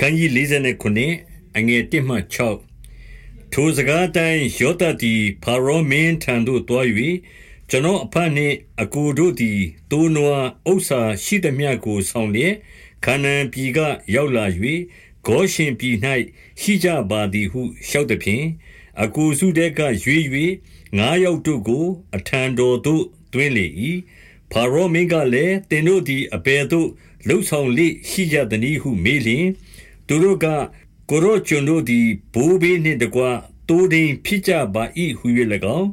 ခန်းကြီး49အငယ်1မှ6ထိုစကားတိုင်းယောသတိဖာရောမင်းထံသို့တွား၍ကျွန်တော်အဖနှင့်အကိုတို့သည်တိုးနွားဥစ္စာရှိသည်မြတ်ကိုဆောင်လျက်ခါနန်ပြည်ကရောက်လာ၍ဂေါရှင်ပြည်၌ရှိကြပါသည်ဟုလျှောက်သည်ဖြင့်အကိုစုတဲ့ကရွေး၍ငါးယောက်တို့ကို အထံတော်သို့တွင်လေ၏ဖာရောမင်းကလည်းတင်တို့သည်အဘယ်သို့လှုပ်ဆောင်လိရှိကြသည်ဟုမေးလျင် သူတို့ကကိုရောကျွန်တို့သည်ဘိုးဘေးနှင့်တကွတိုးတိမ်ဖြစ်ကြပါ၏ဟု၍၎င်း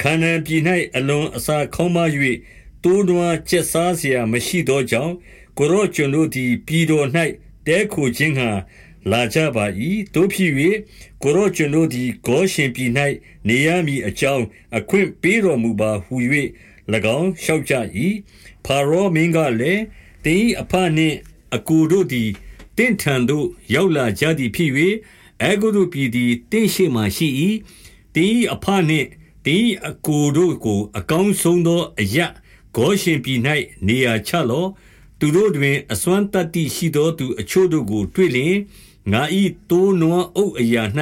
ခန္ဓာပြည်၌အလွန်အစာခေါင်းမ၍တိုးနွားချက်စားเสียမရှိသောကြောင့်ကိုရောကျွန်တို့သည်ပြည်တော်၌တဲခိုခြင်းဟံလာကြပါ၏တို့ဖြစ်၍ကိုရောကျွန်တို့သည်ဂေါရှင်ပြည်၌နေရမည်အကြောင်းအခွင့်ပေးတော်မူပါဟု၍၎င်းလျှောက်ကြ၏ဖာရောမင်းကလည်းတင်းအဖနှင့်အကူတို့သည် တင့်ထံသို့ ရောက်လာကြသည်ဖြစ်၍အဲဂုတုပြည်သည်တင့်ရှိမှရှိ၏တင်းအဖနှင့်တင်းအကူတို့ကို အကောင်းဆုံးသောအရဂေါရှင်ပြည်၌နေရာချလော့ သူတို့တွင် အစွမ်းတတ္တိရှိသောသူအချို့တို့ကို တွေ့လျင် ငါဤတိုးနွားအုပ်အရာ၌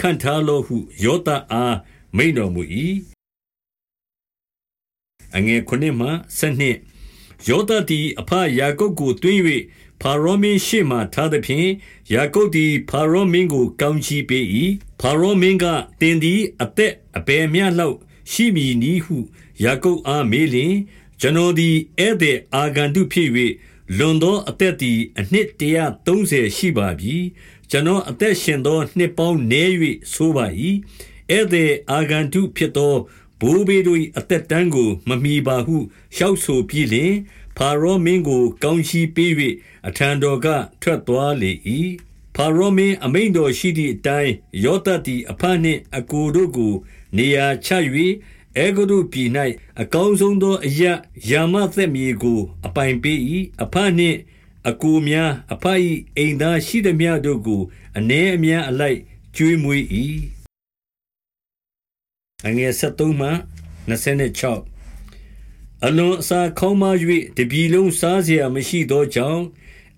ခံထားလောဟု ယောသအား မိန်တော်မူ၏အငယ်ခုနှစ်မှဆနှစ်ယောသတိအဖယာကုပ်ကိုတွင်း၍ဖာရောမင်းရှေ့မှထားသဖြင့်ယာကုပ်သည်ဖာရောမင်းကို ကောင်းချီးပေး၏ဖာရောမင်းကတင်သည်အသက်အဘယ်မျှလောက်ရှိမည်နည်းဟုယာကုပ်အားမေးလျင်ကျွန်တော်သည်ဧည့်သည်အာဂန္တုဖြစ်၍လွန်သောအသက်သည်အနှစ်130ရှိပါပြီကျွန်တော်အသက်ရှင်သောနှစ်ပေါင်းနည်း၍ဆိုပါ၏ဧည့်သည်အာဂန္တုဖြစ်သောဘိုးဘေးတို့၏အသက်တန်းကို မမီပါဟုလျှောက်ဆိုပြီးလျှင် ဖာရောမင်းကို ကောင်းချီးပေး၍အထံတော်က ထွက်သွားလေ၏ဖာရောမင်း အမိန်တော်ရှိသည့်အတိုင်း ယောသတိအဖနှင့်အကိုတို့ကို နေရာချ၍အေဂရုပြည်၌အကောင်းဆုံးသောအရယာမသက်မြေကို အပိုင်ပေး၏အဖနှင့်အကိုများအဖ၏အိမ်သားရှိသည်များတို့ကိုအ ਨੇ အများအလိုက် ကျွေးမွေး၏အငယ်73မှ26 အလွန်အစာခေါင်းပါး၍တပြည်လုံးစားစရာမရှိသောကြောင့်၊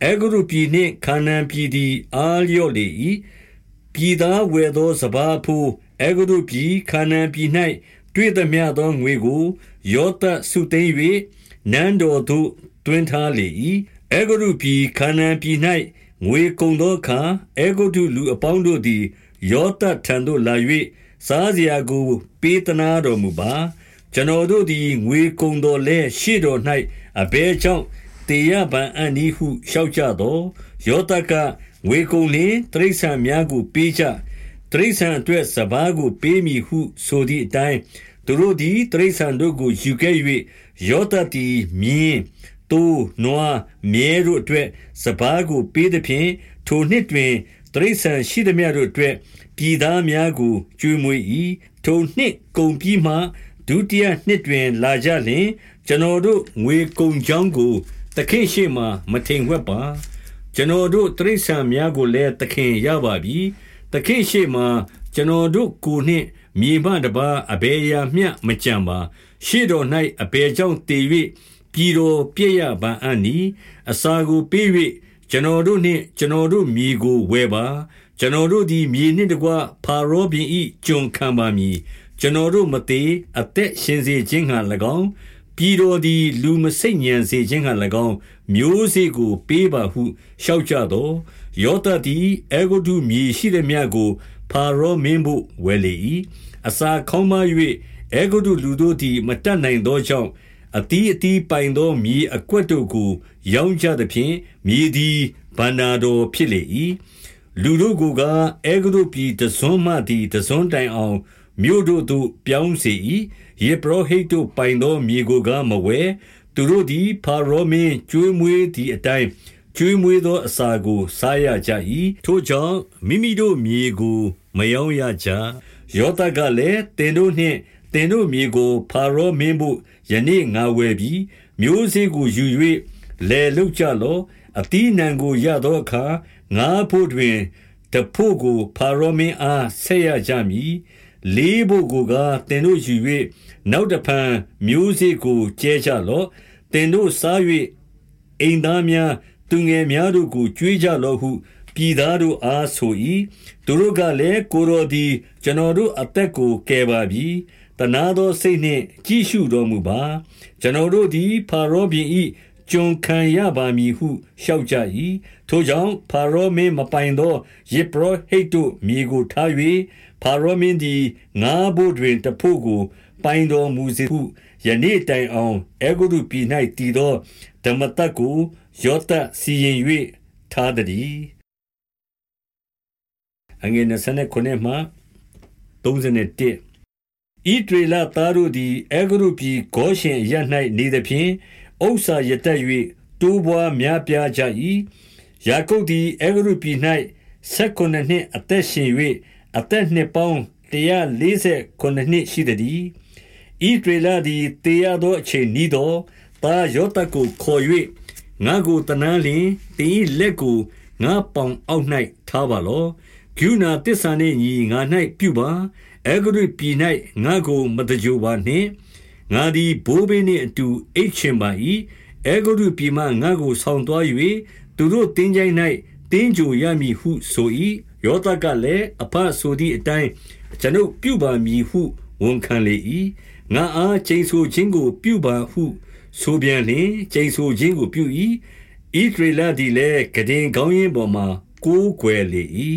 အဲဂုတ္တုပြည်နှင့် ခါနာန်ပြည်သည် အားလျော့လေ၏။ပြည်သားဝယ်သောစပါးအဘို့ အဲဂုတ္တုပြည်၊ခါနာန်ပြည်၌တွေ့သမျှသောငွေကို ယောသပ်စုသိမ်း၍နန်းတော်သို့ သွင်းထားလေ၏။အဲဂုတ္တုပြည်၊ခါနာန်ပြည်၌ငွေကုန်သောအခါ၊အဲဂုတ္တုလူအပေါင်းတို့သည် ယောသပ်ထံသို့လာ၍၊စားစရာကို ပေးသနားတော်မူပါ ကျွန်တော်တို့သည်ငွေကုန်တော်လဲရှေ့တော်၌အဘဲကြောင့်တေရပံအန်ဤဟုလျှောက်ကြသောယောသကငွေကုန်လင်းတိရစ္ဆာန်များကိုပေးကြတိရစ္ဆာန်အတွက်စပါးကိုပေးမည်ဟုဆိုသည့်အတိုင်းသူတို့သည်တိရစ္ဆာန်တို့ကိုယူခဲ့၍ယောသတိမြင်းတူနွားမြဲတို့အတွက်စပါးကိုပေးသည်ဖြင့်ထိုနှစ်တွင်တိရစ္ဆာန်ရှိသည်များတို့အတွက်ပြည်သားများကိုကျွေးမွေး၏ထိုနှစ်ကုန်ပြီးမှ ဒုတိယနှစ်တွင်လာကြလျှင်ကျွန်တော်တို့ငွေကုန်ချောင်းကို သခင်ရှေ့မှမထိန်ဝှက်ပါ ကျွန်တော်တို့တရိษံများကိုလည်းသခင်ရပါပြီသခင်ရှေ့မှကျွန်တော်တို့ကိုနှင့်မြေမှတပါအဘယ်ရာမျှမကြံပါ ရှေ့တော်၌အဘယ်ကြောင့်တည်၍ပြည်တော်ပြည့်ရပါအံ့နီအစာကိုပေး၍ကျွန်တော်တို့နှင့်ကျွန်တော်တို့မြေကိုဝယ်ပါ ကျွန်တော်တို့သည်မြေနှင့်တကွဖာရောဘင်၏ကျွန်ခံပါမည် ကျွန်တော်တို့မသေးအသက်ရှင်စေခြင်းဟံ၎င်းပြည်တော်သည်လူမစိတ်ညံစေခြင်းဟံ၎င်းမျိုးစေ့ကို ပေးပါဟုလျှောက်ကြသောယောသသည်အေဂုတုမြေရှိသည်များကိုဖာရောမင်းဖို့ဝယ်လေ၏အစာခေါင်းမ၍အေဂုတုလူတို့သည်မတတ်နိုင်သောကြောင့်အတီးအတီးပိုင်သောမြေအကွက်တို့ကို ရောင်းကြသဖြင့်မြေသည်ဗန္နာတော်ဖြစ်လေ၏လူတို့ကိုကအေဂုတုပြည်တစွန်းမှသည်တစွန်းတိုင်အောင် မြို့တို့သို့ ပြောင်းစေ၏ယေဘရဟိတ်တို့ပိုင်သော မြေကိုကမဝဲသူတို့သည်ဖာရောမင်းကျွေးမွေးသည့်အတိုင်း ကျွေးမွေးသောအစာကို စားရကြ၏ထိုကြောင့် မိမိတို့မြေကိုမယောင်းရကြ ယောသကလည်းတင်တို့နှင့်တင်တို့မြေကိုဖာရောမင်းဖို့ ယနေ့ငါဝယ်ပြီးမျိုးစေ့ကိုယူ၍လဲလုကြလောအတီးနံကို ရသောအခါ ငါဖို့တွင်တဖို့ကိုဖာရောမင်းအား ဆက်ရကြမည် လေးဘို့ကိုကတင်တို့ယူ၍နောက်တဖန်မျိုးစေ့ကိုကျဲကြလော့တင်တို့စား၍အိမ်သားများသူငယ်များတို့ကိုကြွေးကြလော့ဟုပြည်သားတို့အားဆို၏သူတို့ကလည်းကိုယ်တော်သည်ကျွန်တော်တို့အသက်ကိုကယ်ပါပြီတနာသောစိတ်နှင့်ကြည့်ရှုတော်မူပါကျွန်တော်တို့သည်ဖာရောဘင်၏ ကျွန်ခံရပါမည်ဟုလျှောက်ကြ၏ထိုကြောင့်ဖာရောမင်းမပိုင်သောယေဘရဟိတ်တို့မြေကိုထား၍ဖာရောမင်းသည်ငါးဘို့တွင်တဖို့ကို ပိုင်တော်မူစေဟုယနေ့တိုင်အောင်အေဂုရုပြည်၌တည်သောဓမ္မတက်ကိုယောသစီရင်၍ထားသည်အငယ်29မှ31ဣဒရေလသားတို့သည်အေဂရုပြည်ဂောရှင်ရ၌နေသဖြင့် ဥစ္စာရတက်၍တိုးပွားများပြားကြ၏ယာကုပ်သည်အေဂရုပြည်၌ဆက်ခုနှစ်အသက်ရှင်၍အသက်နှစ်ပေါင်း149နှစ်ရှိသည်ဣဒရေလသည်တေရသောအချိန်ဤသောတာယောတကိုခေါ်၍ငါကိုတနန်းလျင်တင်းလက်ကိုငါပေါင်အောက်၌ထားပါလောဂုဏတစ္ဆာနှင့်ညီငါ၌ပြုပါအေဂရုပြည်၌ငါကိုမတကြိုပါနှင့် ငါသည်ဘိုးဘေးနှင့်အတူအိတ်ချင်ပါ၏အေဂရုပြည်မှငါကိုဆောင်းသွား၍သူတို့တင်းကြိုင်၌တင်းကြိုရမည်ဟုဆို၏ယောသကလည်းအဖဆိုသည့်အတိုင်းကျွန်ုပ်ပြုပါမည်ဟုဝန်ခံလေ၏ငါအားချိန်ဆခြင်းကို ပြုပါဟု ဆိုပြန်လျင်ချိန်ဆခြင်းကိုပြု၏ဣသရေလသည်လည်းဂဒင်ကောင်းရင်ပေါ်မှာကိုးကွယ်လေ၏